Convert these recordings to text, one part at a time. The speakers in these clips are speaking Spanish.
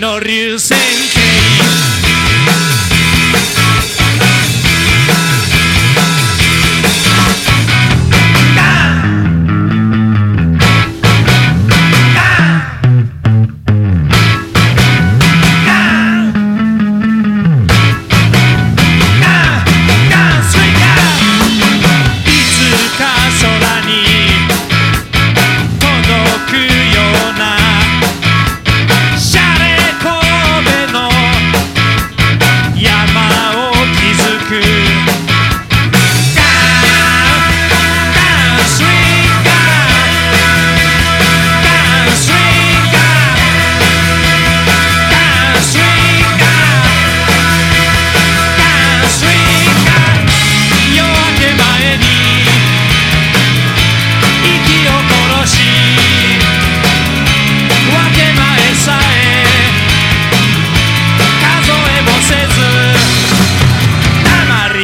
no riuse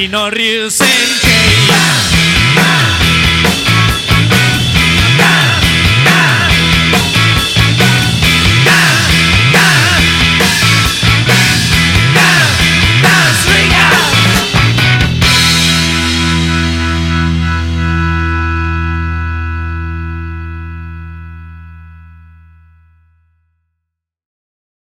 no reírse.